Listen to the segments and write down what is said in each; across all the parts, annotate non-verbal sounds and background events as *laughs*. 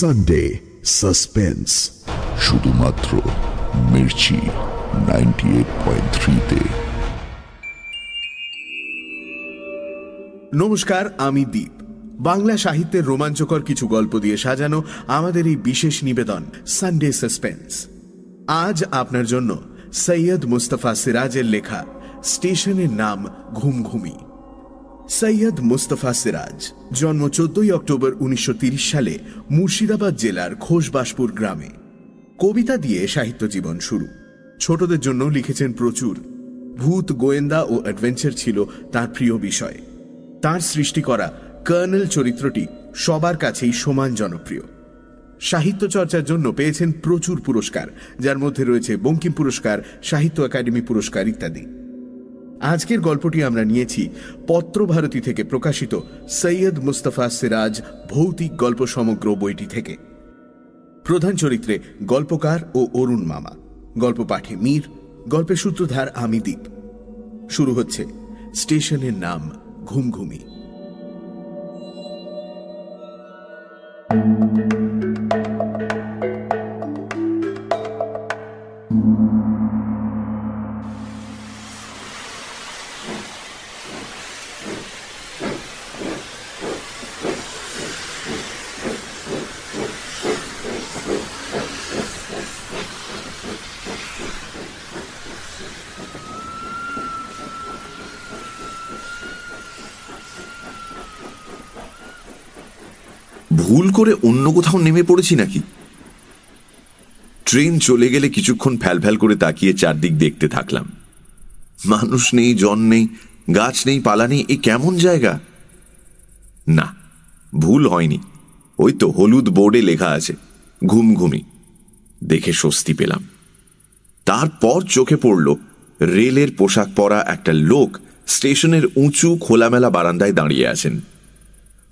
Sunday suspense শুধুমাত্র Mirchi ninety eight point থ্রিতে নমস্কার আমি দীপ। বাংলা সাহিত্যের রোমাঞ্চকর কিছু গল্প দিয়ে সাজানো আমাদের এই বিশেষ নিবেদন সানডে সাসপেন্স আজ আপনার জন্য সৈয়দ মুস্তফা সিরাজের লেখা স্টেশনের নাম ঘুমঘুমি। সৈয়দ মুস্তফা সিরাজ, জন্ম চোদ্দই অক্টোবর উনিশশো সালে মুর্শিদাবাদ জেলার ঘোষবাসপুর গ্রামে। কবিতা দিয়ে সাহিত্য জীবন শুরু। ছোটদের জন্য লিখেছেন প্রচুর। ভূত, গোয়েন্দা ও অ্যাডভেঞ্চার ছিল তার প্রিয় বিষয়। তার সৃষ্টি করা কর্নেল চরিত্রটি সবার কাছেই সমান জনপ্রিয়। সাহিত্য চর্চার জন্য পেয়েছেন প্রচুর পুরস্কার, যার মধ্যে রয়েছে বঙ্কিম পুরস্কার, সাহিত্য একাডেমি পুরস্কার ইত্যাদি। আজকের গল্পটি আমরা নিয়েছি পত্রভারতী থেকে প্রকাশিত সৈয়দ মুস্তফা সিরাজ ভৌতিক গল্প সমগ্র বইটি থেকে। প্রধান চরিত্রে গল্পকার ও অরুণ মামা। গল্প পাঠে মীর, গল্পের সূত্রধার আমি দ্বীপ শুরু হচ্ছে স্টেশনের নাম ঘুমঘুমি। করে অন্য কোথাও নেমে পড়েছি নাকি? ট্রেন চলে গেলে কিছুক্ষণ ফ্যাল ফ্যাল করে তাকিয়ে চারদিক দেখতে থাকলাম। মানুষ নেই, জন নেই, গাছ নেই, পালা নেই, এ কেমন জায়গা? না, ভুল হয়নি। ওই তো হলুদ বোর্ডে লেখা আছে, ঘুম ঘুমি। দেখে স্বস্তি পেলাম। তারপর চোখে পড়ল, রেলের পোশাক পরা একটা লোক স্টেশনের উঁচু খোলামেলা বারান্দায় দাঁড়িয়ে আছেন।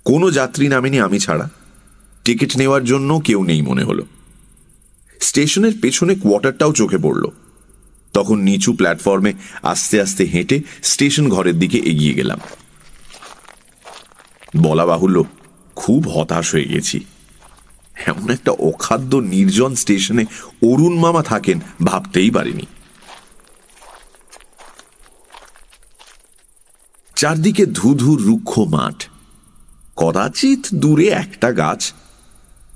কোনো যাত্রী নামেনি আমি ছাড়া। টিকিট নেওয়ার জন্য কেউ নেই মনে হলো। স্টেশনের পেছনে কোয়ার্টারটাও চোখে পড়ল। তখন নিচু প্ল্যাটফর্মে আস্তে আস্তে হেঁটে স্টেশন ঘরের দিকে এগিয়ে গেলাম। বলা বাহুল্য, খুব হতাশ হয়ে গেছি। এমন একটা অখাদ্য নির্জন স্টেশনে অরুণ মামা থাকেন ভাবতেই পারিনি। চারদিকে ধুধু রুক্ষ মাঠ। কদাচিৎ দূরে একটা গাছ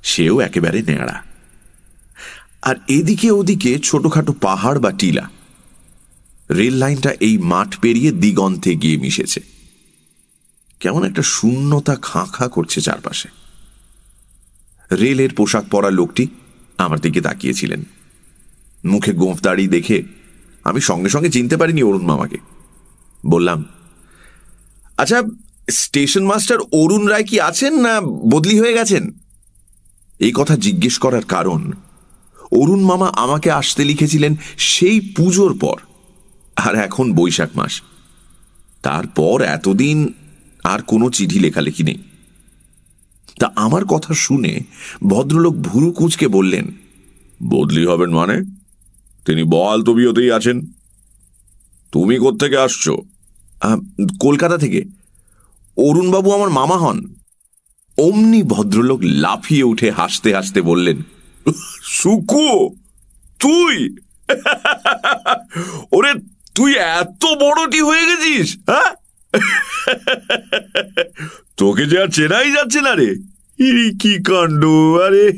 সেও একেবারে নেড়া। আর এদিকে ওদিকে ছোটখাটো পাহাড় বা টিলা। রেল লাইনটা এই মাঠ পেরিয়ে দিগন্তে গিয়ে মিশেছে। কেমন একটা শূন্যতা খাঁ খাঁ করছে চারপাশে। রেলের পোশাক পরা লোকটি আমার দিকে তাকিয়েছিলেন। মুখে গোঁফ দাড়ি দেখে আমি সঙ্গে সঙ্গে চিনতে পারিনি অরুণ মামাকে। বললাম আচ্ছা স্টেশন মাস্টার অরুণ রায় কি আছেন না বদলি হয়ে গেছেন? এই কথা জিজ্ঞেস করার কারণ, অরুণ মামা আমাকে আসতে লিখেছিলেন সেই পুজোর পর, আর এখন বৈশাখ মাস। তারপর এতদিন আর কোনো চিঠি লেখালেখি নেই। তা আমার কথা শুনে ভদ্রলোক ভুরু কুঁচকে বললেন, বদলি হবেন মানে? তিনি বহাল তবিয়তেই আছেন। তুমি কোত্থেকে আসছো? কলকাতা থেকে। অরুণবাবু আমার মামা হন। অমনি ভদ্রলোক লাফিয়ে উঠে হাসতে হাসতে বললেন, সুকু, তুই? *laughs* ওরে, তুই এত বড়টি হয়ে গেছিস হ্যাঁ? *laughs* তোকে যে আর চেনাই যাচ্ছে না রে। কি কাণ্ড, আরে। *laughs*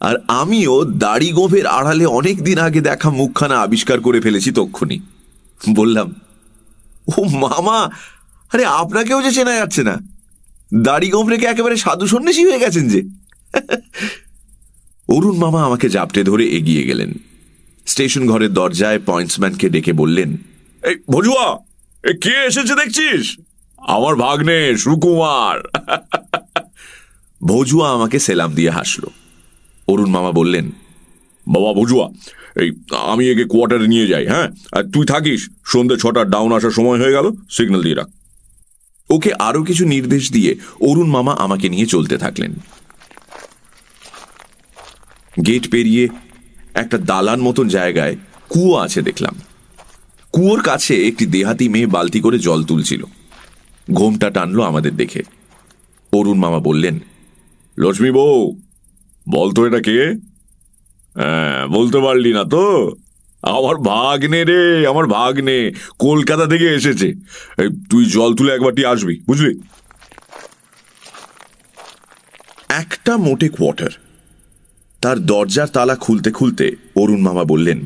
আর আমিও দাড়ি গোভের আড়ালে অনেক দিন আগে দেখা মুখখানা আবিষ্কার করে ফেলেছি তক্ষুনি। বললাম, ও মামা, আরে আপনাকেও যে চেনা যাচ্ছে না? দাড়ি গোম রেখে একেবারে সাধু সন্ন্যাসী হয়ে গেছেন যে। অরুণ মামা আমাকে জাপটে ধরে এগিয়ে গেলেন। স্টেশন ঘরের দরজায় পয়েন্টসম্যানকে ডেকে বললেন, এই ভজুয়া কে এসেছে দেখছিস? আমার ভাগ্নে, সুকুমার। ভজুয়া আমাকে সেলাম দিয়ে হাসল। অরুণ মামা বললেন, বাবা ভজুয়া, এই আমি একে কোয়ার্টারে নিয়ে যাই হ্যাঁ? আর তুই থাকিস সন্ধ্যে ছটার ডাউন আসার সময় হয়ে গেল, সিগন্যাল দিয়ে রাখ। ওকে আরও কিছু নির্দেশ দিয়ে অরুণ মামা আমাকে নিয়ে চলতে থাকলেন। গেট পেরিয়ে একটা দালান মতন জায়গায় কুয়ো আছে দেখলাম। কুয়োর কাছে একটি দেহাতি মেয়ে বালতি করে জল তুলছিল। ঘোমটা টানলো আমাদের দেখে। অরুণ মামা বললেন, লক্ষ্মী বউ, বলতো এটা কে? হ্যাঁ বলতে পারলি না তো। আমার ভাগ্নে রে, আমার ভাগ্নে কলকাতা থেকে এসেছে। তুই জল তুলে একবারটি আসবি, বুঝলি? একটা মোটে কোয়ার্টার তার দরজার তালা খুলতে খুলতে অরুণ মামা বললেন,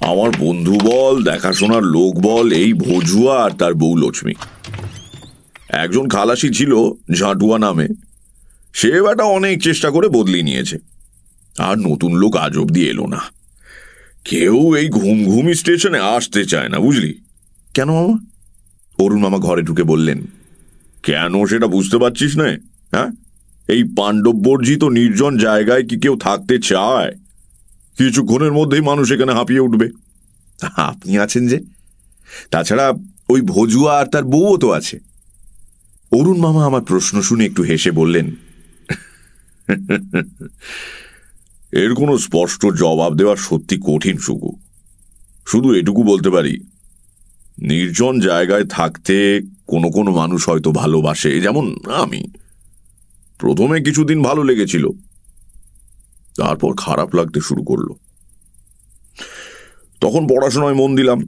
আমার বন্ধু বল, দেখাশোনার লোক বল, এই ভজুয়া আর তার বউ লক্ষ্মী। একজন খালাসি ছিল ঝাঁটুয়া নামে। সে বেটা অনেক চেষ্টা করে বদলি নিয়েছে। আর নতুন লোক আজ অব্দি এলো না। কেউ এই ঘুম ঘুমি স্টেশনে আসতে চায় না বুঝলি? কেন মামা? অরুণ মামা ঘরে ঢুকে বললেন কেন সেটা বুঝতে পারছিস না হ্যাঁ? এই পাণ্ডববর্জিত নির্জন জায়গায় কি কেউ থাকতে চায়? কিছুক্ষণের মধ্যেই মানুষ এখানে হাঁপিয়ে উঠবে। আপনি আছেন যে? তাছাড়া ওই ভজুয়া আর তার বউও তো আছে। অরুণ মামা আমার প্রশ্ন শুনে একটু হেসে বললেন এর কোনো স্পষ্ট জবাব দেওয়া সত্যি কঠিন সুকু শুধু এটুকু বলতে পারি, নির্জন জায়গায় থাকতে কোনো কোনো মানুষ হয়তো ভালোবাসে, যেমন আমি। প্রথমে কিছুদিন ভালো লেগেছিল, তারপর খারাপ লাগতে শুরু করল। তখন পড়াশোনায় মন দিলাম,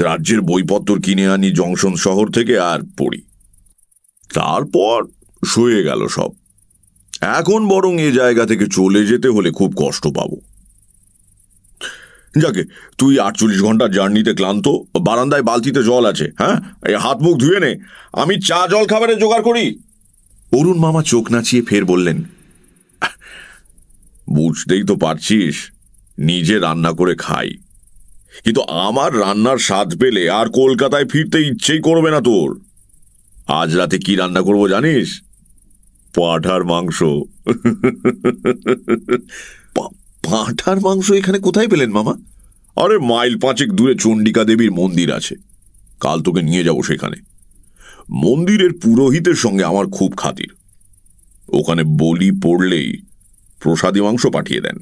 রাজ্যের বইপত্র কিনে আনি জংশন শহর থেকে আর পড়ি। তারপর শুয়ে গেল সব। এখন বরং এ জায়গা থেকে চলে যেতে হলে খুব কষ্ট পাবো। যাকে তুই আটচল্লিশ ঘণ্টার জার্নিতে ক্লান্ত, বারান্দায় বালতিতে জল আছে হ্যাঁ? এই হাত মুখ ধুয়ে নে, আমি চা জল খাবারের জোগাড় করি। অরুণ মামা চোখ নাচিয়ে ফের বললেন বুঝতেই তো পারছিস, নিজে রান্না করে খাই। কিন্তু আমার রান্নার স্বাদ পেলে আর কলকাতায় ফিরতে ইচ্ছেই করবে না তোর। আজ রাতে কি রান্না করব জানিস? পাঁঠার মাংস। পাঁঠার মাংস এখানে কোথায় পেলেন মামা? আরে মাইল পাঁচেক দূরে চণ্ডিকা দেবীর মন্দির আছে। কাল তোকে নিয়ে যাব সেখানে। মন্দিরের পুরোহিতের সঙ্গে আমার খুব খাতির। ওখানে বলি পড়লেই প্রসাদী মাংস পাঠিয়ে দেন।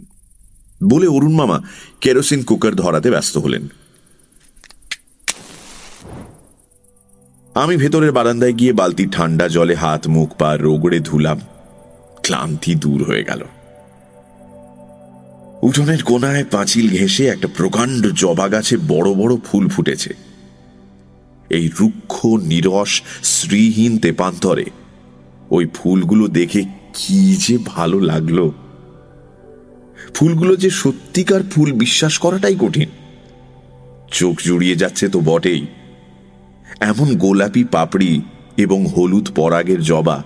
বলে অরুণ মামা কেরোসিন কুকার ধরাতে ব্যস্ত হলেন। আমি ভেতরের বারান্দায় গিয়ে বালতি ঠান্ডা জলে হাত, মুখ, পা রোগড়ে ধুলাম। ক্লান্তি দূর হয়ে গেল। উঠোনের কোনায় পাঁচিল ঘেঁষে একটা প্রকাণ্ড জবা গাছে বড় বড় ফুল ফুটেছে। এই রুক্ষ, নিরস, শ্রীহীন তেপান্তরে ওই ফুলগুলো দেখে কি যে ভালো লাগল। ফুলগুলো যে সত্যিকার ফুল, বিশ্বাস করাটাই কঠিন। চোখ জুড়িয়ে যাচ্ছে তো বটেই। এমন গোলাপি পাপড়ি এবং হলুদ পরাগের জবা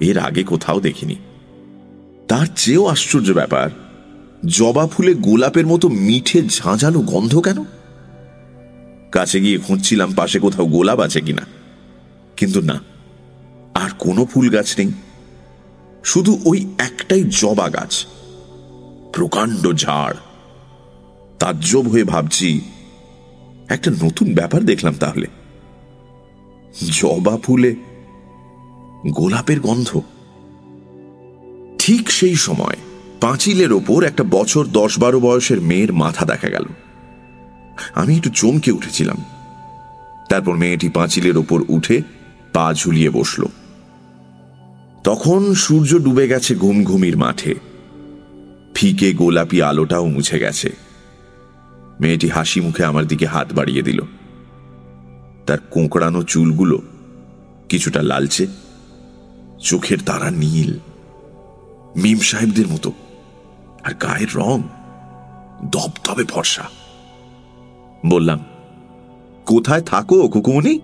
এর আগে কোথাও দেখিনি। তার চেয়েও আশ্চর্য ব্যাপার, জবা ফুলে গোলাপের মতো মিঠে ঝাঁঝালো গন্ধ কেন? কাছে গিয়ে খুঁজছিলাম পাশে কোথাও গোলাপ আছে কিনা। কিন্তু না, আর কোনো ফুল গাছ নেই। শুধু ওই একটাই জবা গাছ। প্রকাণ্ড ঝাড়। তাজ্জব হয়ে ভাবছি, একটা নতুন ব্যাপার দেখলাম তাহলে। জবা ফুলে গোলাপের গন্ধ। ঠিক সেই সময় পাঁচিলের ওপর একটা বছর দশ বারো বয়সের মেয়ের মাথা দেখা গেল। আমি একটু চমকে উঠেছিলাম। তারপর মেয়েটি পাঁচিলের ওপর উঠে পা ঝুলিয়ে বসল। তখন সূর্য ডুবে গেছে ঘুমঘুমির মাঠে। ফিকে গোলাপি আলোটাও মুছে গেছে। মেয়েটি হাসি মুখে আমার দিকে হাত বাড়িয়ে দিল। তার কোঁকড়ানো চুলগুলো কিছুটা লালচে, চোখের তারা নীল, মিম সাহেবদের মতো, আর গায়ের রং দবদবে ফর্সা। বললাম, কোথায় থাকো খুকুমনি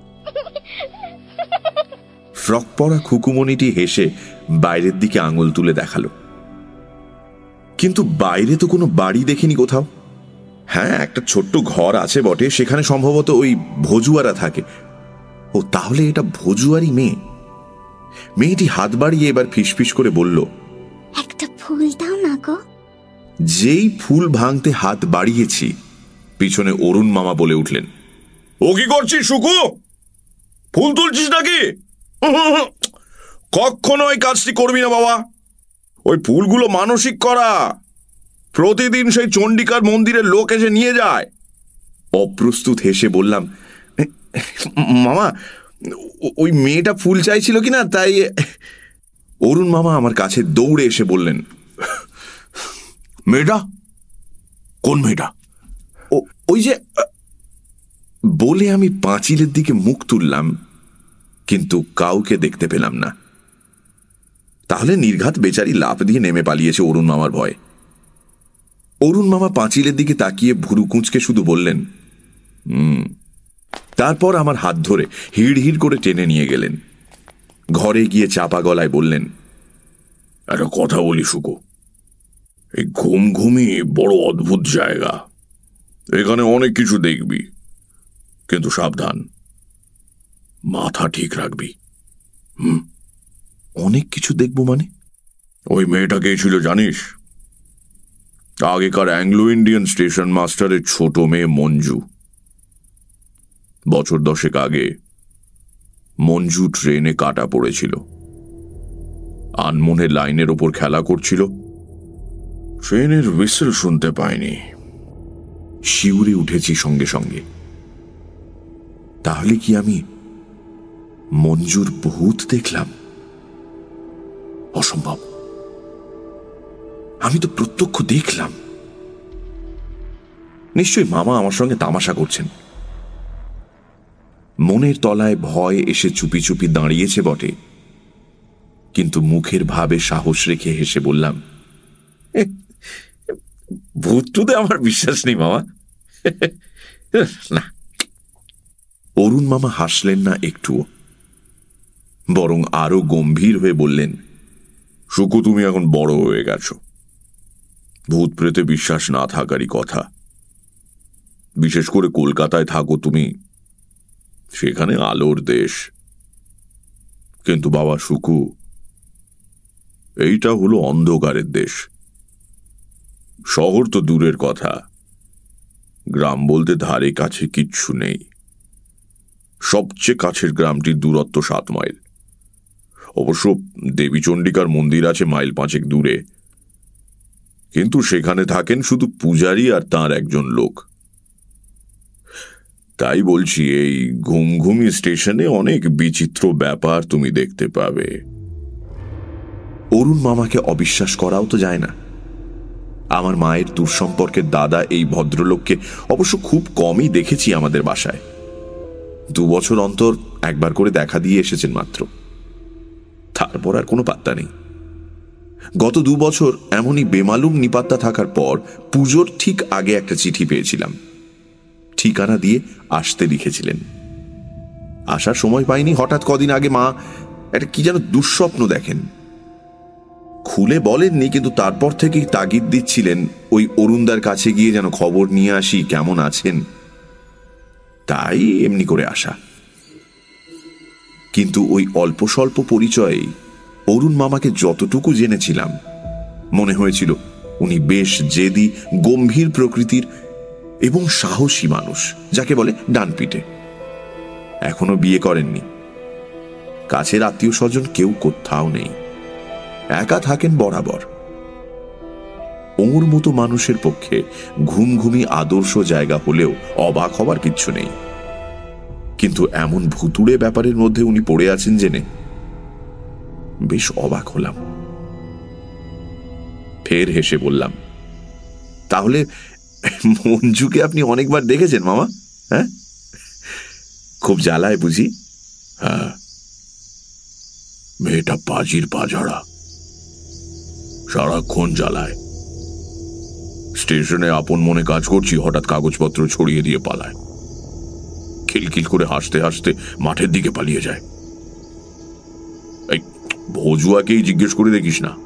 ফ্রক পরা খুকুমনিটি হেসে বাইরের দিকে আঙুল তুলে দেখাল। কিন্তু বাইরে তো কোনো বাড়ি দেখিনি কোথাও। হ্যাঁ একটা ছোট্ট ঘর আছে বটে সেখানে সম্ভবত ওই ভজুয়ারা থাকে। ও তাহলে এটা ভজুয়ারি মেয়ে। মেয়েটি হাত বাড়িয়ে এবার ফিসফিস করে বলল একটা ফুল দাও না গো। যেই ফুল ভাঙতে হাত বাড়িয়েছি পিছনে অরুণ মামা বলে উঠলেন। ও কি করছিস সুকু ফুল তুলছিস নাকি? কখনো ওই কাজটি করবি না বাবা। ওই ফুলগুলো মানসিক করা। প্রতিদিন সেই চণ্ডিকার মন্দিরের লোক এসে নিয়ে যায়। অপ্রস্তুত হেসে বললাম মামা ওই মেয়েটা ফুল চাইছিল কিনা তাই অরুণ মামা আমার কাছে দৌড়ে এসে বললেন, মেয়েটা? কোন মেয়েটা? ওই যে, বলে আমি পাঁচিলের দিকে মুখ তুললাম, কিন্তু কাউকে দেখতে পেলাম না। তাহলে নির্ঘাত বেচারি লাফ দিয়ে নেমে পালিয়েছে অরুণ মামার ভয়। অরুণ মামা পাঁচিলের দিকে তাকিয়ে ভুরু কুঁচকে শুধু বললেন, হুম। তারপর আমার হাত ধরে হিড় হিড় করে টেনে নিয়ে গেলেন। ঘরে গিয়ে চাপা গলায় বললেন একটা কথা বলি শুকো। এই ঘুম ঘুমি বড় অদ্ভুত জায়গা। এখানে অনেক কিছু দেখবি, কিন্তু সাবধান। মাথা ঠিক রাখবি। হুম? অনেক কিছু দেখব মানে? ওই মেয়েটা ছিল জানিস? আগেকার অ্যাংলো ইন্ডিয়ান স্টেশন মাস্টারের ছোট মেয়ে মঞ্জু। বছর দশেক আগে মঞ্জু ট্রেনে কাটা পড়েছিল। আনমনে লাইনের ওপর খেলা করছিল। ট্রেনের হুইসেল শুনতে পায়নি শিউরে উঠেছি সঙ্গে সঙ্গে। তাহলে কি আমি মঞ্জুর ভূত দেখলাম? অসম্ভব। আমি তো প্রত্যক্ষ দেখলাম। নিশ্চয়ই মামা আমার সঙ্গে তামাশা করছেন। মনের তলায় ভয় এসে চুপি চুপি দাঁড়িয়েছে বটে। কিন্তু মুখের ভাবে সাহস রেখে হেসে বললাম ভূত টুতে আমার বিশ্বাস নেই মামা। অরুণ মামা হাসলেন না একটুও, বরং আরও গম্ভীর হয়ে বললেন শুকু তুমি এখন বড় হয়ে গেছো। ভূত প্রেতে বিশ্বাস না থাকারই কথা। বিশেষ করে কলকাতায় থাকো তুমি। সেখানে আলোর দেশ। কিন্তু বাবা সুকু, এইটা হলো অন্ধকারের দেশ। শহর তো দূরের কথা। গ্রাম বলতে ধারে কাছে কিচ্ছু নেই। সবচেয়ে কাছের গ্রামটির দূরত্ব সাত মাইল। অবশ্য দেবীচণ্ডিকার মন্দির আছে মাইল পাঁচেক দূরে। কিন্তু সেখানে থাকেন শুধু পূজারি আর তার একজন লোক। তাই বলছি, এই ঘুমঘুমি স্টেশনে অনেক বিচিত্র ব্যাপার তুমি দেখতে পাবে। অরুণ মামাকে অবিশ্বাস করাও তো যায় না। আমার মায়ের দুঃসম্পর্কের দাদা এই ভদ্রলোককে অবশ্য খুব কমই দেখেছি আমাদের বাসায়। দু বছর অন্তর একবার করে দেখা দিয়ে এসেছেন মাত্র। তারপর আর কোনো পাত্তা নেই। গত দু বছর এমনই বেমালুম নিপাত্তা থাকার পর পুজোর ঠিক আগে একটা চিঠি পেয়েছিলাম। ঠিকানা দিয়ে আসতে লিখেছিলেন। আসার সময় পাইনি, হঠাৎ কদিন আগে মা একটা কি যেন দুঃস্বপ্ন দেখেন। খুলে বলেননি, কিন্তু তারপর থেকেই তাগিদ দিচ্ছিলেন ওই অরুণদার কাছে গিয়ে যেন খবর নিয়ে আসি, কেমন আছেন? তাই এমনি করে আসা। কিন্তু ওই অল্প স্বল্প পরিচয়েই অরুণ মামাকে যতটুকু জেনেছিলাম, মনে হয়েছিল উনি বেশ জেদি, গম্ভীর প্রকৃতির এবং সাহসী মানুষ, যাকে বলে ডানপিটে। এখনও বিয়ে করেননি। কাছের আত্মীয় স্বজন কেউ কোথাও নেই। একা থাকেন বরাবর। ওর মতো মানুষের পক্ষে ঘুমঘুমি আদর্শ জায়গা হলেও অবাক হবার কিচ্ছু নেই। কিন্তু এমন ভুতুড়ে ব্যাপারের মধ্যে উনি পড়ে আছেন জেনে বেশ অবাক হলাম। ফের হেসে বললাম, তাহলে মঞ্জুকে আপনি অনেকবার দেখেছেন মামা হ্যাঁ? খুব জ্বালায় বুঝি? হ্যাঁ। মেয়েটা পাজির পাঝাড়া, সারাক্ষণ জ্বালায়। স্টেশনে আপন মনে কাজ করছি, হঠাৎ কাগজপত্র ছড়িয়ে দিয়ে পালায়। খিলখিল করে হাসতে হাসতে মাঠের দিকে পালিয়ে যায়। ভজুয়াকেই জিজ্ঞেস করে দেখিস না।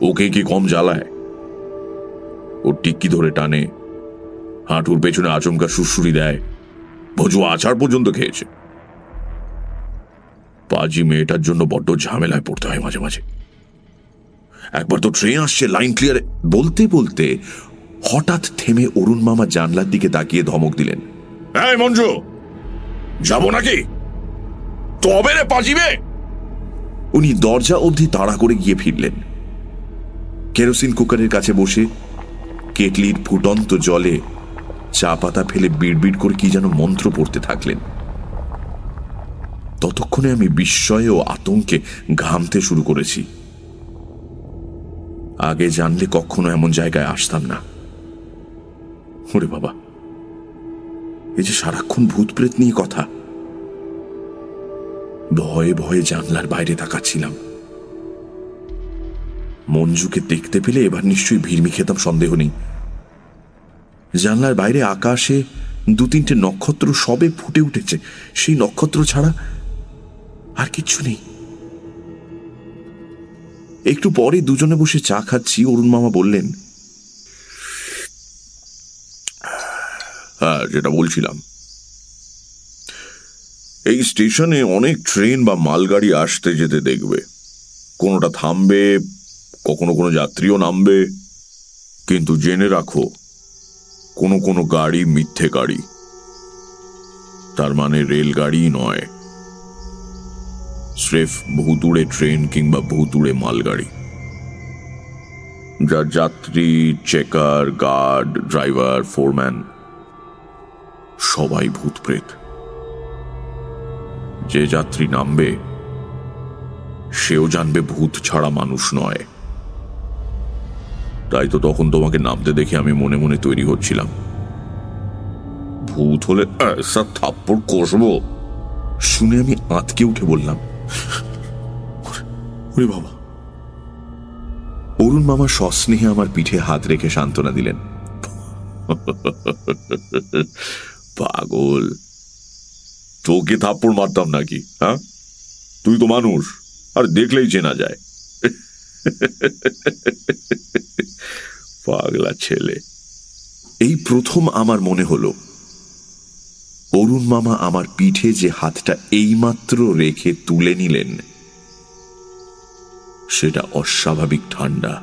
ওকে কি কম জ্বালায়? ওর টিক্কি ধরে টানে, হাঁটুর পেছনে আচমকা সুরসুরি দেয়। ভজুয়া আচার পর্যন্ত খেয়েছে। পাজি মেয়েটার জন্য বড্ড ঝামেলায় পড়তে হয় মাঝে মাঝে। একবার তো ট্রেন আসছে, লাইন ক্লিয়ারে। বলতে বলতে হঠাৎ থেমে অরুণ মামা জানলার দিকে তাকিয়ে ধমক দিলেন। এই মঞ্জু, যাব নাকি? তবে রে পাজিবে উনি দরজা অবধি তাড়া করে গিয়ে ফিরলেন। কেরোসিন কুকারের কাছে বসে কেটলির ফুটন্ত জলে চা পাতা ফেলে বিড়বিড় করে কি যেন মন্ত্র পড়তে থাকলেন। ততক্ষণে আমি বিস্ময়ে ও আতঙ্কে ঘামতে শুরু করেছি। আগে জানলে কখনো এমন জায়গায় আসতাম না। ওরে বাবা, এই যে সারাক্ষণ ভূত প্রেত নিয়ে কথা। ভয়ে ভয়ে জানলার বাইরে তাকাচ্ছিলাম। মঞ্জুকে দেখতে পেলে এবার নিশ্চয়ই ভিড়মি খেতাম সন্দেহ নেই। জানলার বাইরে আকাশে দু তিনটে নক্ষত্র সবে ফুটে উঠেছে। সেই নক্ষত্র ছাড়া আর কিচ্ছু নেই। একটু পরে দুজনে বসে চা খাচ্ছি, অরুণ মামা বললেন হ্যাঁ যেটা বলছিলাম এই স্টেশনে অনেক ট্রেন বা মালগাড়ি আসতে যেতে দেখবে। কোনোটা থামবে, কখনো কোনো যাত্রীও নামবে। কিন্তু জেনে রাখো, কোনো কোনো গাড়ি মিথ্যে গাড়ি। তার মানে রেলগাড়ি নয়। স্রেফ ভুতুড়ে ট্রেন কিংবা ভুতুড়ে মালগাড়ি। যার যাত্রী, চেকার, গার্ড, ড্রাইভার, ফোরম্যান, সবাই ভূত প্রেত যে যাত্রী নামবে, সেও জানবে ভূত ছাড়া মানুষ নয়। তাই তো তখন তোমাকে নামতে দেখে আমি মনে মনে তৈরি হচ্ছিলাম। ভূত হলে থাপ্পড় কষবো। শুনে আমি আঁতকে উঠে বললাম বাবা। অরুণ মামা সস্নেহে আমার পিঠে হাত রেখে সান্ত্বনা দিলেন। *laughs* পাগল। তোকে থাপ্পড় মারতাম নাকি হ্যাঁ? তুই তো মানুষ, আর দেখলেই চেনা যায়। পাগলা ছেলে। এই প্রথম আমার মনে হলো, অরুণ মামা আমার পিঠে যে হাতটা এইমাত্র রেখে তুলে নিলেন, সেটা অস্বাভাবিক ঠান্ডা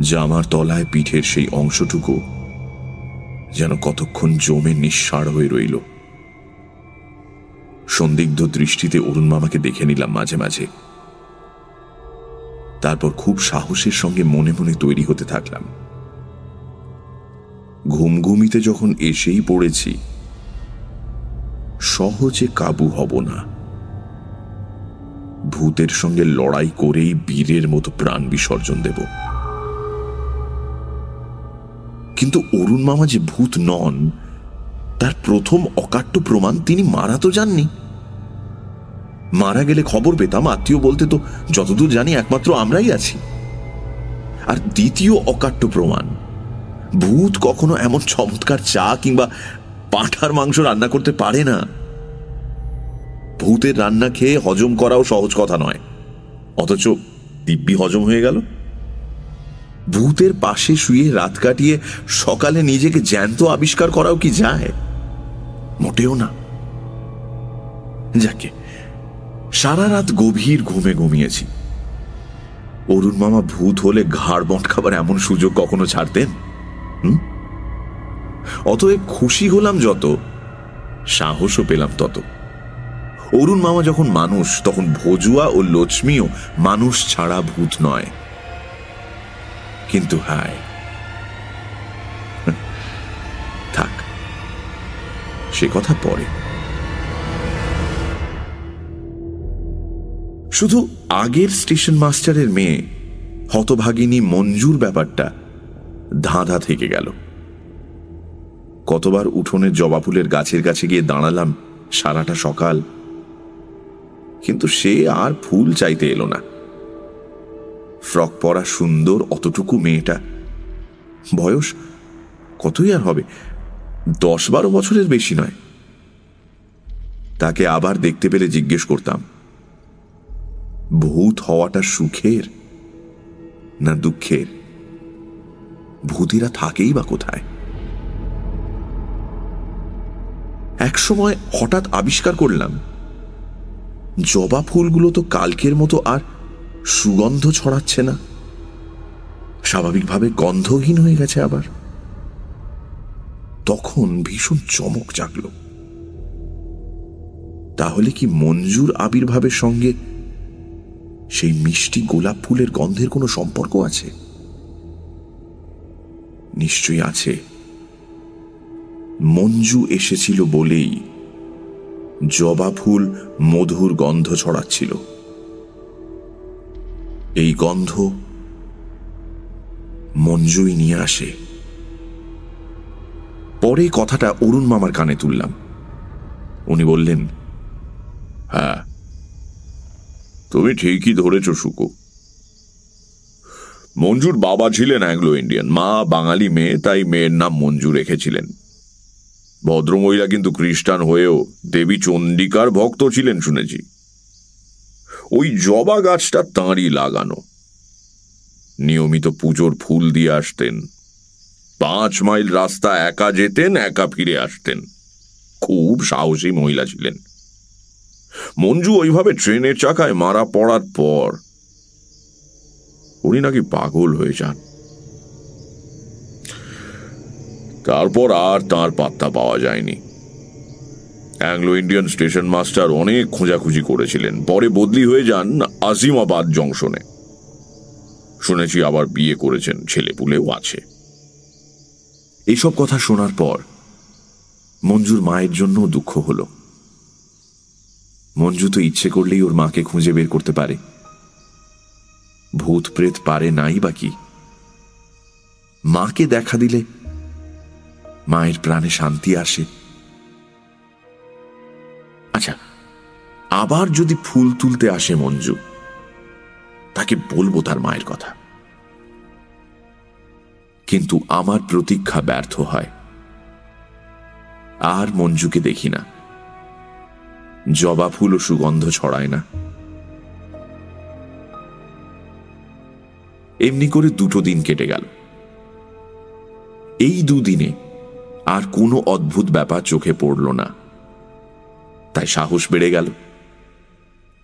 জামার তলায় পিঠের সেই অংশটুকু যেন কতক্ষণ জমে নিঃসার হয়ে রইল। সন্দিগ্ধ দৃষ্টিতে অরুণ মামাকে দেখে নিলাম মাঝে মাঝে। তারপর খুব সাহসের সঙ্গে মনে মনে তৈরি হতে থাকলাম। ঘুমঘুমিতে যখন এসেই পড়েছি, সহজে কাবু হব না। ভূতের সঙ্গে লড়াই করেই বীরের মতো প্রাণ বিসর্জন দেব। কিন্তু অরুণ মামা যে ভূত নন, তার প্রথম অকাট্য প্রমাণ তিনি মারা তো যাননি। মারা গেলে খবর পেতাম, আত্মীয় বলতে তো যতদূর জানি একমাত্র আমরাই আছি। আর দ্বিতীয় অকাট্য প্রমাণ, ভূত কখনো এমন চমৎকার চা কিংবা পাঁঠার মাংস রান্না করতে পারে না। ভূতের রান্না খেয়ে হজম করাও সহজ কথা নয়, অথচ দিব্যি হজম হয়ে গেল। ভূতের পাশে শুয়ে রাত কাটিয়ে সকালে নিজেকে জ্যান্ত আবিষ্কার করাও কি যায়? মোটেও না। যাকে সারা রাত গভীর ঘুমে ঘুমিয়েছি। অরুণ মামা ভূত হলে ঘাড় বট খাবার এমন সুযোগ কখনো ছাড়তেন? অতএব খুশি হলাম যত, সাহসও পেলাম তত। অরুণ মামা যখন মানুষ, তখন ভজুয়া ও লক্ষ্মীও মানুষ ছাড়া ভূত নয়। কিন্তু হায়। থাক, সে কথা পরে। শুধু আগের স্টেশন মাস্টারের মেয়ে, হতভাগিনী মঞ্জুর ব্যাপারটা ধাঁধা থেকে গেল। কতবার উঠোনে জবা ফুলের গাছের কাছে গিয়ে দাঁড়ালাম সারাটা সকাল, কিন্তু সে আর ফুল চাইতে এলো না। ফ্রক পরা সুন্দর অতটুকু মেয়েটা। বয়স কতই আর হবে? দশ বারো বছরের বেশি নয়। তাকে আবার দেখতে পেলে জিজ্ঞেস করতাম ভূত হওয়াটা সুখের না দুঃখের? ভূতিরা থাকেই বা কোথায়? একসময় হঠাৎ আবিষ্কার করলাম, জবা ফুলগুলো তো কালকের মতো আর সুগন্ধ ছড়াচ্ছে না। স্বাভাবিকভাবে গন্ধহীন হয়ে গেছে আবার। তখন ভীষণ চমক জাগল। তাহলে কি মঞ্জুর আবির্ভাবের সঙ্গে সেই মিষ্টি গোলাপ ফুলের গন্ধের কোনো সম্পর্ক আছে? নিশ্চয়ই আছে। মঞ্জু এসেছিল বলেই জবা ফুল মধুর গন্ধ ছড়াচ্ছিল। এই গন্ধ মঞ্জুই নিয়ে আসে। পরে কথাটা অরুণ মামার কানে তুললাম। উনি বললেন তুমি ঠিকই ধরেছ, শুকু। মঞ্জুর বাবা ছিলেন অ্যাংলো ইন্ডিয়ান মা বাঙালি মেয়ে, তাই মেয়ের নাম মঞ্জু রেখেছিলেন। ভদ্রমহিলা কিন্তু খ্রিস্টান হয়েও দেবী চণ্ডিকার ভক্ত ছিলেন, শুনেছি। ওই জবা গাছটা তাঁরই লাগানো। নিয়মিত পুজোর ফুল দিয়ে আসতেন। পাঁচ মাইল রাস্তা একা যেতেন, একা ফিরে আসতেন। খুব সাহসী মহিলা ছিলেন। মঞ্জু ওইভাবে ট্রেনের চাকায় মারা পড়ার পর উনি নাকি পাগল হয়ে যান। তারপর আর তার পাত্তা পাওয়া যায়নি। অ্যাংলো ইন্ডিয়ান স্টেশন মাস্টার অনেক খোঁজাখুঁজি করেছিলেন। পরে বদলি হয়ে যান আজিমাবাদ জংশনে। শুনেছি আবার বিয়ে করেছেন ছেলে পুলেও আছে। এইসব কথা শোনার পর মঞ্জুর মায়ের জন্য দুঃখ হলো। মঞ্জু তো ইচ্ছে করলেই ওর মাকে খুঁজে বের করতে পারে। ভূত প্রেত পারে নাই বা কি? মাকে দেখা দিলে মায়ের প্রাণে শান্তি আসে। আচ্ছা আবার যদি ফুল তুলতে আসে মঞ্জু, তাকে বলব তার মায়ের কথা। কিন্তু আমার প্রতীক্ষা ব্যর্থ হয়। আর মঞ্জুকে দেখি না। জবা ফুল ও সুগন্ধ ছড়ায় না। এমনি করে দুটো দিন কেটে গেল। এই দুদিনে আর কোনো অদ্ভুত ব্যাপার চোখে পড়ল না। তাই সাহস বেড়ে গেল।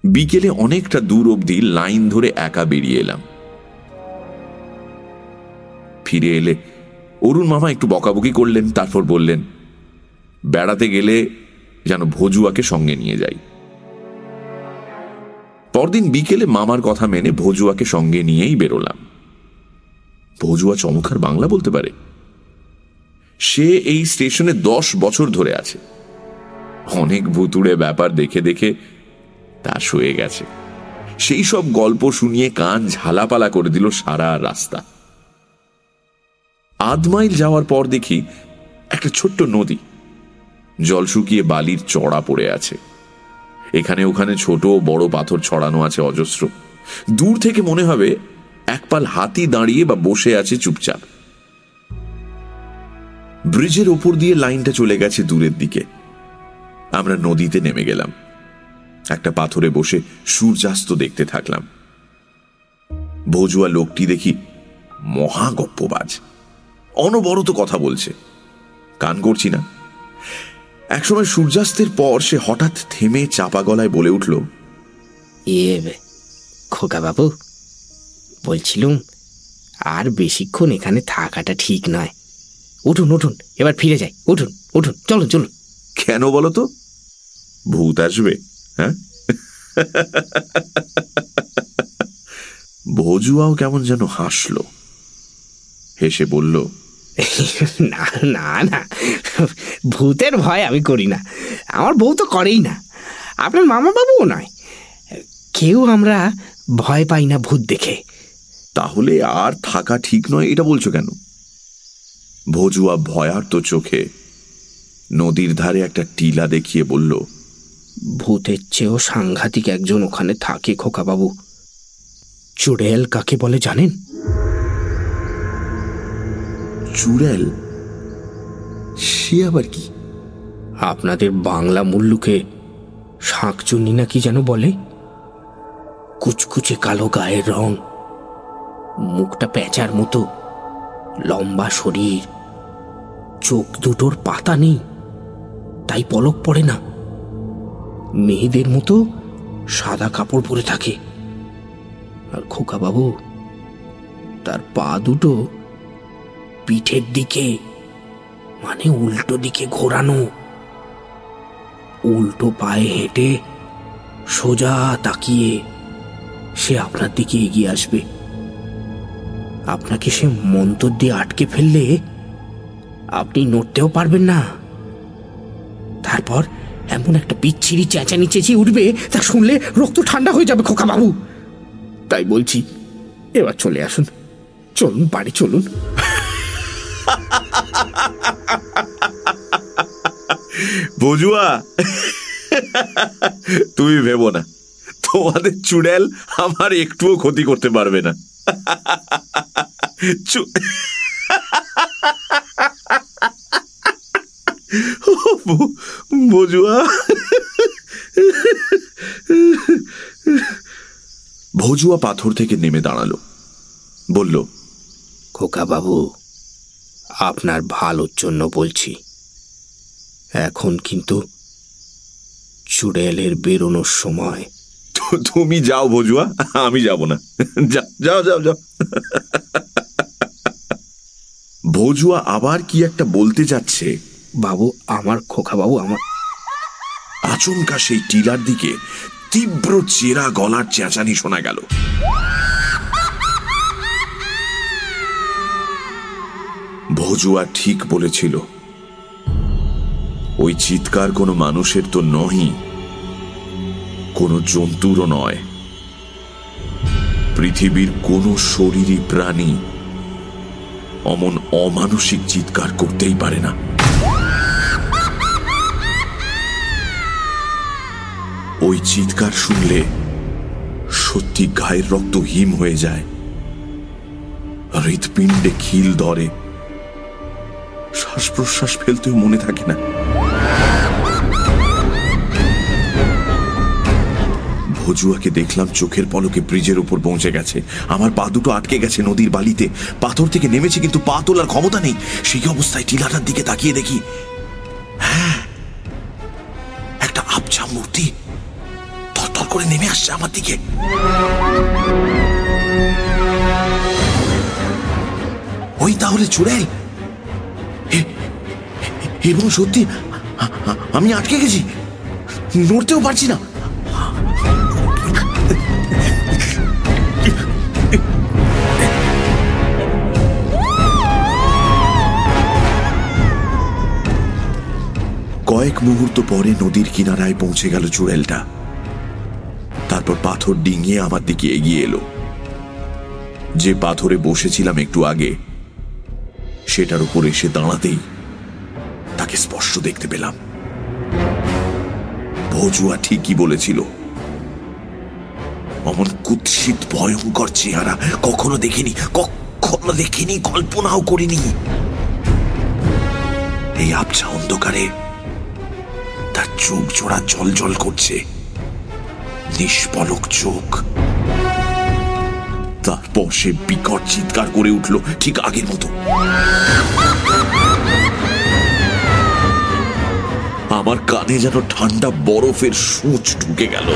বিকেলে অনেকটা দূর অবধি লাইন ধরে একা বেরিয়ে এলাম। ফিরে এলে অরুণ মামা একটু বকাবকি করলেন, তারপর বললেন, বেড়াতে গেলে যেন ভজুয়াকে সঙ্গে নিয়ে যাই। পরদিন বিকেলে মামার কথা মেনে ভজুয়াকে সঙ্গে নিয়েই বেরোলাম। ভজুয়া চমৎকার বাংলা বলতে পারে। সে এই স্টেশনে দশ বছর ধরে আছে। অনেক ভুতুড়ে ব্যাপার দেখে দেখে তা শুয়ে গেছে। সেই সব গল্প শুনিয়ে কান ঝালাপালা করে দিল সারা রাস্তা। আধ মাইল যাওয়ার পর দেখি একটা ছোট্ট নদী জল শুকিয়ে বালির চড়া পড়ে আছে। এখানে ওখানে ছোট বড় পাথর ছড়ানো আছে অজস্র। দূর থেকে মনে হবে একপাল হাতি দাঁড়িয়ে বা বসে আছে চুপচাপ। ব্রিজের ওপর দিয়ে লাইনটা চলে গেছে দূরের দিকে। আমরা নদীতে নেমে গেলাম। একটা পাথরে বসে সূর্যাস্ত দেখতে থাকলাম। ভজুয়া লোকটি দেখি মহাগপ্পবাজ অনবরত কথা বলছে। কান করছি না। একসময় সূর্যাস্তের পর সে হঠাৎ থেমে চাপা গলায় বলে উঠল ইয়ে খোকা বাবু বলছিলুম আর বেশিক্ষণ এখানে থাকাটা ঠিক নয়। উঠুন উঠুন এবার ফিরে যাই। উঠুন উঠুন চলুন চলুন। কেন বলো তো? ভূত আসবে হ্যাঁ? ভজুয়াও কেমন যেন হাসলো। হেসে বলল *laughs* না না না। ভূতের ভয় আমি করি না। আমার বউ তো করেই না। আপনার মামা বাবুও নয়। কেউ আমরা ভয় পাই না ভূত দেখে। তাহলে আর থাকা ঠিক নয় এটা বলছো কেন? ভজুয়া ভয়ার্ত চোখে নদীর ধারে একটা টিলা দেখিয়ে বলল ভূতের চেয়েও সাংঘাতিক একজন ওখানে থাকে খোকাবাবু। চুড়েল কাকে বলে জানেন? চুড়েল? সে আবার কি? আপনাদের বাংলা মুল্লুকে শাঁকচুন্নি না কি যেন বলে? কুচকুচে কালো গায়ের রং মুখটা প্যাঁচার মতো লম্বা শরীর চোখ দুটোর পাতা নেই তাই পলক পড়ে না। মেয়েদের মতো সাদা কাপড় পরে থাকে। আর খোকা বাবু তার পা দুটো পিঠের দিকে মানে উল্টো দিকে ঘোরানো। উল্টো পায়ে হেঁটে সোজা তাকিয়ে সে আপনার দিকে এগিয়ে আসবে। আপনাকে সে মন্তর দিয়ে আটকে ফেললে আপনি নড়তেও পারবেন না। তারপর এমন একটা বিচ্ছিরি চেঁচানি চেঁচিয়ে উঠবে, তা শুনলে রক্ত ঠান্ডা হয়ে যাবে খোকা বাবু তাই বলছি, এবার চলে আসুন। চলুন, বাড়ি চলুন। বজুয়া তুমি ভেবো না। তোমাদের চুড়েল আমার একটুও ক্ষতি করতে পারবে না। বজুয়া ভজুয়া পাথর থেকে নেমে দাঁড়াল। বলল খোকা বাবু আপনার ভালোর জন্য বলছি। এখন কিন্তু চুড়েলের বেরোনোর সময়। তুমি যাও ভজুয়া আমি যাব না। যাও যাও যাও। ভজুয়া আবার কি একটা বলতে যাচ্ছে? বাবু আমার খোকা বাবু আমার আচমকা সেই টিলার দিকে তীব্র চেরা গলার চেঁচানি শোনা গেল। ভজুয়া ঠিক বলেছিল। ওই চিৎকার কোনো মানুষের তো নহি, কোনো জন্তুরও নয়। পৃথিবীর কোনো শরীরী প্রাণী অমন অমানসিক চিৎকার করতেই পারে না। ওই চিৎকার শুনলে সত্যি গায়ের রক্ত হিম হয়ে যায়। হৃৎপিণ্ডে খিল ধরে। শ্বাস প্রশ্বাস ফেলতেও মনে থাকে না। ভজুয়াকে দেখলাম চোখের পলকে ব্রিজের উপর পৌঁছে গেছে। আমার পা দুটো আটকে গেছে নদীর বালিতে। পাথর থেকে নেমেছে কিন্তু পা তোলার ক্ষমতা নেই। সেই অবস্থায় টিলাটার দিকে তাকিয়ে দেখি হ্যাঁ একটা আবছা মূর্তি থরথর করে নেমে আসছে আমার দিকে। ওই তাহলে চুড়াই এবং সত্যি, আমি আটকে গেছি। নড়তেও পারছি না। কয়েক মুহূর্ত পরে নদীর কিনারায় পৌঁছে গেল চুড়েলটা। তারপর পাথর ডিঙিয়ে আমার দিকে এগিয়ে এলো। যে পাথরে বসেছিলাম একটু আগে সেটার উপর এসে দাঁড়াতেই তাকে স্পষ্ট দেখতে পেলাম। ভজুয়া ঠিকই বলেছিল অমন কুৎসিত ভয়ঙ্কর চেহারা কখনো দেখিনি কখনো দেখিনি, কল্পনাও করিনি। এই আবছা অন্ধকারে তার চোখ জোড়া জল জল করছে, নিষ্পলক চোখ। তারপর সে বিকট চিৎকার করে উঠল ঠিক আগের মতো। আমার কানে যেন ঠান্ডা বরফের সূচ ঢুকে গেল।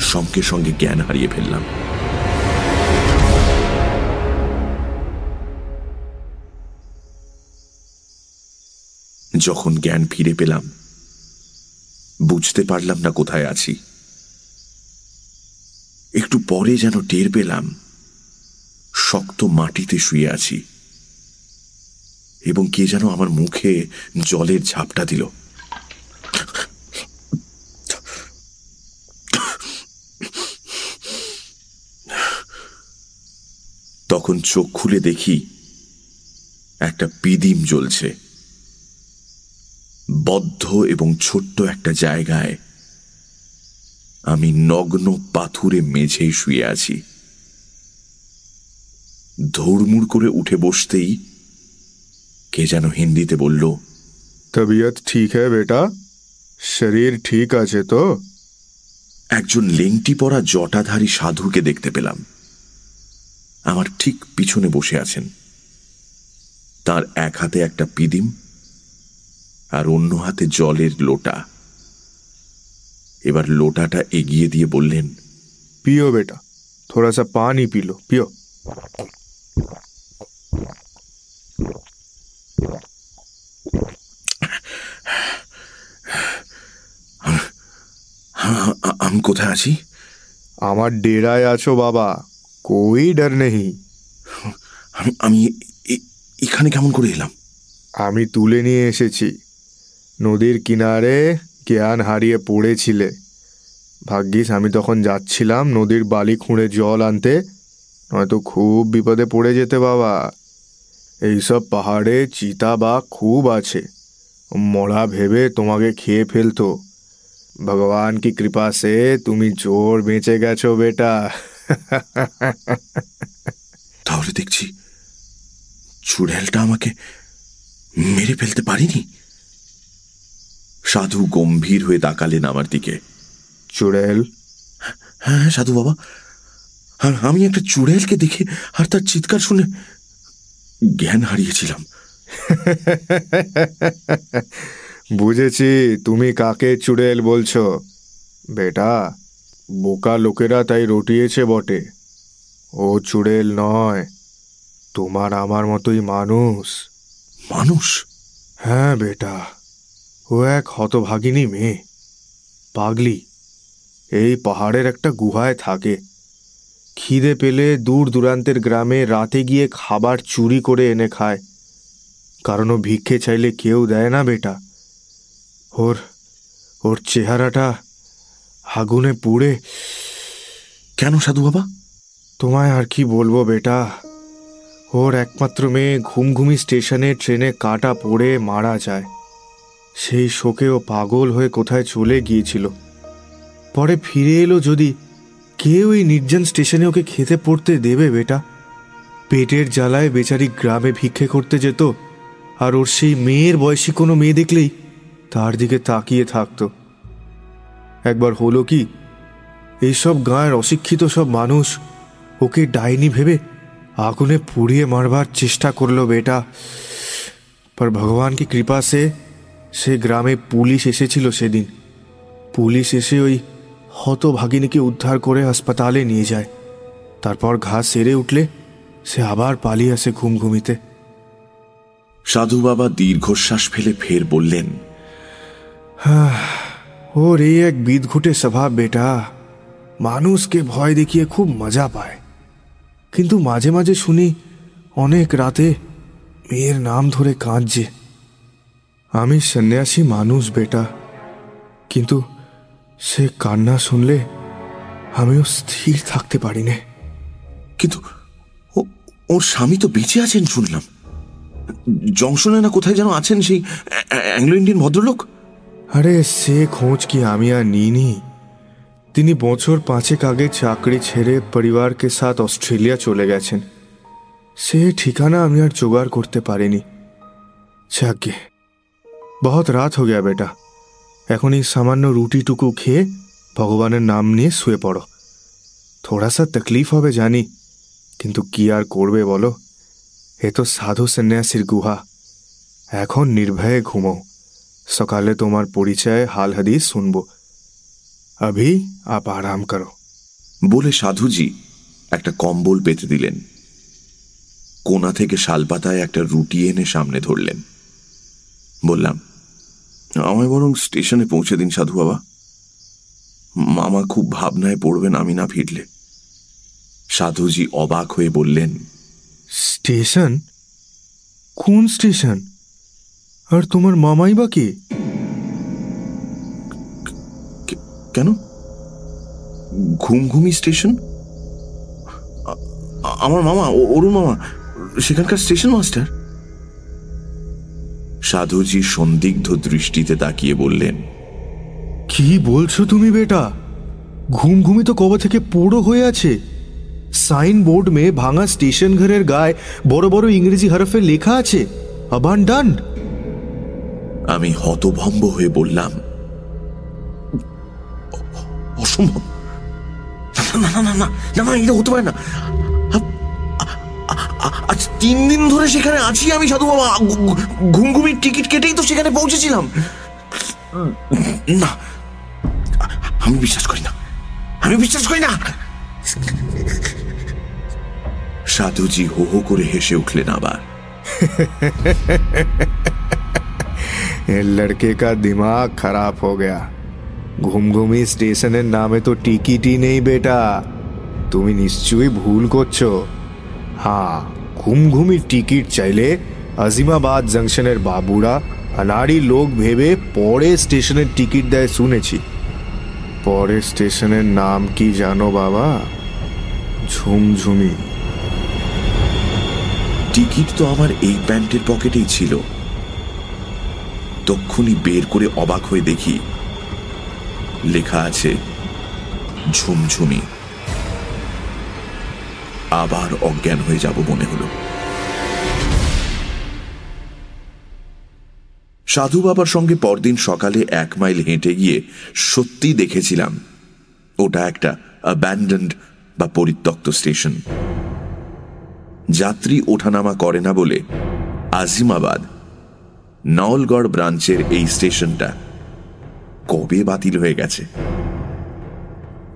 সঙ্গে সঙ্গে জ্ঞান হারিয়ে ফেললাম। যখন জ্ঞান ফিরে পেলাম বুঝতে পারলাম না কোথায় আছি। একটু পরে যেন টের পেলাম, শক্ত মাটিতে শুয়ে আছি। এবং কে যেন আমার মুখে জলের ঝাপটা দিল। তখন চোখ খুলে দেখি একটা পিদিম জ্বলছে। বদ্ধ এবং ছোট্ট একটা জায়গায় আমি নগ্ন পাথুরে মেঝে শুয়ে আছি। ধৌড়মুড় করে উঠে বসতেই কে যেন হিন্দিতে বলল তবিয়ত ঠিক হ্যাঁ বেটা? শরীর ঠিক আছে তো? একজন লেংটি পরা জটাধারী সাধুকে দেখতে পেলাম। আমার ঠিক পিছনে বসে আছেন। তার এক হাতে একটা পিদিম আর অন্য হাতে জলের লোটা। এবার লোটাটা এগিয়ে দিয়ে বললেন পিও বেটা থোড়া সা পানি পিলো পিও। আমি কোথায় আছি? আমার ডেরায় আছো বাবা কই ডর নেই আমি এখানে কেমন করে এলাম? আমি তুলে নিয়ে এসেছি। নদীর কিনারে জ্ঞান হারিয়ে পড়েছিলে। ভাগ্যিস আমি তখন যাচ্ছিলাম নদীর বালি খুঁড়ে জল আনতে, নয়তো খুব বিপদে পড়ে যেতে বাবা। এইসব পাহাড়ে চিতা বা খুব আছে, মরা ভেবে তোমাকে খেয়ে ফেলতো। ভগবান কি কৃপা সে, তুমি জোর বেঁচে গেছো বেটা। তাহলে দেখছি চুড়েলটা আমাকে মেরে ফেলতে পারিনি? সাধু গম্ভীর হয়ে তাকালেন আমার দিকে। চুড়েল? হ্যাঁ হ্যাঁ, সাধু বাবা। আর আমি একটা চুড়েলকে দেখে আর তার চিৎকার শুনে জ্ঞান হারিয়েছিলাম। বুঝেছি তুমি কাকে চুড়েল বলছো? বেটা বোকা লোকেরা তাই রটিয়েছে বটে। ও চুড়েল নয় তোমার আমার মতোই মানুষ। মানুষ? হ্যাঁ বেটা। ও এক হতভাগিনী মেয়ে। পাগলি এই পাহাড়ের একটা গুহায় থাকে। খিদে পেলে দূর দূরান্তের গ্রামে রাতে গিয়ে খাবার চুরি করে এনে খায়। কারণ ও ভিক্ষে চাইলে কেউ দেয় না বেটা। ওর ওর চেহারাটা আগুনে পুড়ে। কেন সাধু বাবা? তোমায় আর কি বলব বেটা? ওর একমাত্র মেয়ে ঘুমঘুমি স্টেশনে ট্রেনে কাটা পড়ে মারা যায়। সেই শোকে ও পাগল হয়ে কোথায় চলে গিয়েছিল। পরে ফিরে এলো যদি কেউ এই নির্জন স্টেশনে ওকে খেতে পড়তে দেবে বেটা। পেটের জ্বালায় বেচারি গ্রামে ভিক্ষে করতে যেত আর ওর সেই মেয়ের বয়সী কোনো মেয়ে দেখলেই তার দিকে তাকিয়ে থাকতো। একবার হলো কি এইসব গাঁয়ের অশিক্ষিত সব মানুষ ওকে ডাইনি ভেবে আগুনে পুড়িয়ে মারবার চেষ্টা করল বেটা। पर ভগবান কি কৃপা সে সে গ্রামে পুলিশ এসেছিল সেদিন। পুলিশ এসে ওই হতভাগিনীকে উদ্ধার করে হাসপাতালে নিয়ে যায়। তারপর ঘা সেরে উঠলে সে আবার পালিয়ে আসে ঘুমঘুমিতে। সাধু বাবা দীর্ঘশ্বাস ফেলে ফের বললেন ওর এই এক বিদঘুটে স্বভাব বেটা। মানুষকে ভয় দেখিয়ে খুব মজা পায়। কিন্তু মাঝে মাঝে শুনি অনেক রাতে মেয়ের নাম ধরে কাঁদছে। আমি সন্ন্যাসী মানুষ, বেটা। কিন্তু সে কান্না শুনলে আমিও স্থির থাকতে পারি না কিন্তু ওর স্বামী তো বেঁচে আছেন শুনলাম। জংশনে না কোথায় যেন আছেন সেই অ্যা- অ্যা- অ্যাংলো ইন্ডিয়ান ভদ্রলোক? আরে, সে খোঁজ কি আমি আর নিইনি। তিনি বছর পাঁচেক আগে চাকরি ছেড়ে পরিবারকে সাথ অস্ট্রেলিয়া চলে গেছেন। সে ঠিকানা আমি আর জোগাড় করতে পারিনি। যাকে বহুত রাত হয়ে গেয়া বেটা। এখন এই সামান্য রুটিটুকু খেয়ে ভগবানের নাম নিয়ে শুয়ে পড়ো। থোড়া সা তকলিফ হবে জানি, কিন্তু কি আর করবে বলো? এ তো সাধু সন্ন্যাসীর গুহা। এখন নির্ভয়ে ঘুমো। সকালে তোমার পরিচয় হাল হাদিস শুনব। আভি, আপ আরাম করো। বলে সাধুজি একটা কম্বল পেতে দিলেন। কোনা থেকে শালপাতায় একটা রুটি এনে সামনে ধরলেন। বললাম আমায় বরং স্টেশনে পৌঁছে দিন সাধু বাবা। মামা খুব ভাবনায় পড়বেন আমি না ফিরলে। সাধুজি অবাক হয়ে বললেন স্টেশন? কোন স্টেশন? আর তোমার মামাই বা কে? "কে- কেন? ঘুমঘুমি স্টেশন? আমার মামা অরুণ মামা সেখানকার স্টেশন মাস্টার? সাধুজি সন্দিগ্ধ দৃষ্টিতে তাকিয়ে বললেন কি বলছো তুমি বেটা? ঘুম ঘুমি তো কবে থেকে পোড়ো হয়ে আছে। সাইন বোর্ড মে ভাঙা স্টেশন ঘরের গায়ে বড় বড় ইংরেজি হরফে লেখা আছে। অবান্ডান্ড আমি হতভম্ব হয়ে বললাম "অ- অসম্ভব না না না না না না এটা হতে পারে না। আজ তিন দিন ধরে সেখানে আছি আমি, সাধু বাবা। ঘুমঘুমির টিকিট কেটেই তো সেখানে পৌঁছেছিলাম। না, আমি বিশ্বাস করি না। আমি বিশ্বাস করি না। সাধুজি হো হো করে হেসে উঠলেন আবার। লড়কে কা দিমাগ খারাপ হো গয়া। ঘুমঘুমি স্টেশনের নামে তো টিকিটই নেই বেটা। তুমি নিশ্চয়ই ভুল করছ। হ্যাঁ ঘুমঘুমির টিকিট চাইলে আজিমাবাদ জংশনের বাবুরা আনাড়ি লোক ভেবে পরে স্টেশনের টিকিট দেয় শুনেছি। পরের স্টেশনের নাম কি জানো বাবা? ঝুমঝুমি। টিকিট তো আমার এই প্যান্টের পকেটেই ছিল। তক্ষুনি বের করে অবাক হয়ে দেখি, লেখা আছে, ঝুমঝুমি। আবার অজ্ঞান হয়ে যাব মনে হলো। সাধু বাবার সঙ্গে পরদিন সকালে এক মাইল হেঁটে গিয়ে সত্যি দেখেছিলাম, ওটা একটা অ্যাব্যান্ডেন্ড বা পরিত্যক্ত স্টেশন। যাত্রী ওঠানামা করে না বলে আজিমাবাদ নওলগড় ব্রাঞ্চের এই স্টেশনটা কবে বাতিল হয়ে গেছে?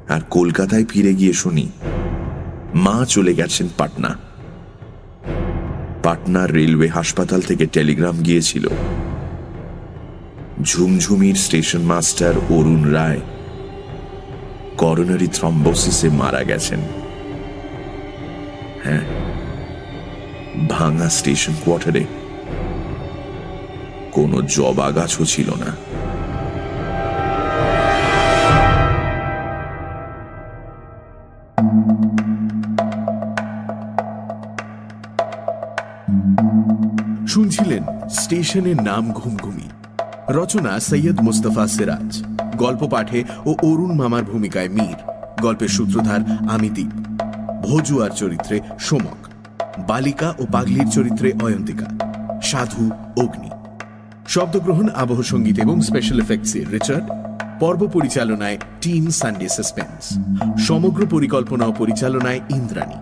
আর কলকাতায় ফিরে গিয়ে শুনি মা চলে গেছেন পাটনা। পাটনার রেলওয়ে হাসপাতাল থেকে টেলিগ্রাম গিয়েছিল। ঝুমঝুমির station master Arun Roy coronary থ্রম্বোসিসে মারা গেছেন। হ্যাঁ ভাঙা স্টেশন কোয়ার্টারে। কোনো জবা গাছও ছিল না। স্টেশনের নাম ঘুমঘুমি। রচনা সৈয়দ মুস্তফা সিরাজ। গল্প পাঠে ও অরুণ মামার ভূমিকায় মীর। গল্পের সূত্রধার আমিদীপ ভজুয়ার চরিত্রে সোমক। বালিকা ও পাগলির চরিত্রে অয়ন্তিকা। সাধু অগ্নি। শব্দগ্রহণ আবহ সংগীত এবং স্পেশাল এফেক্টসে রিচার্ড পর্ব পরিচালনায় টিম সানডে সাসপেন্স। সমগ্র পরিকল্পনা ও পরিচালনায় ইন্দ্রাণী।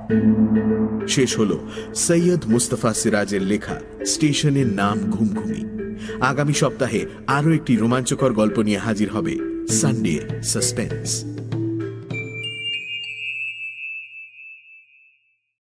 শেষ হল সৈয়দ মুস্তফা সিরাজের লেখা স্টেশনের নাম ঘুমঘুমি। আগামী সপ্তাহে আরও একটি রোমাঞ্চকর গল্প নিয়ে হাজির হবে সানডে সাসপেন্স।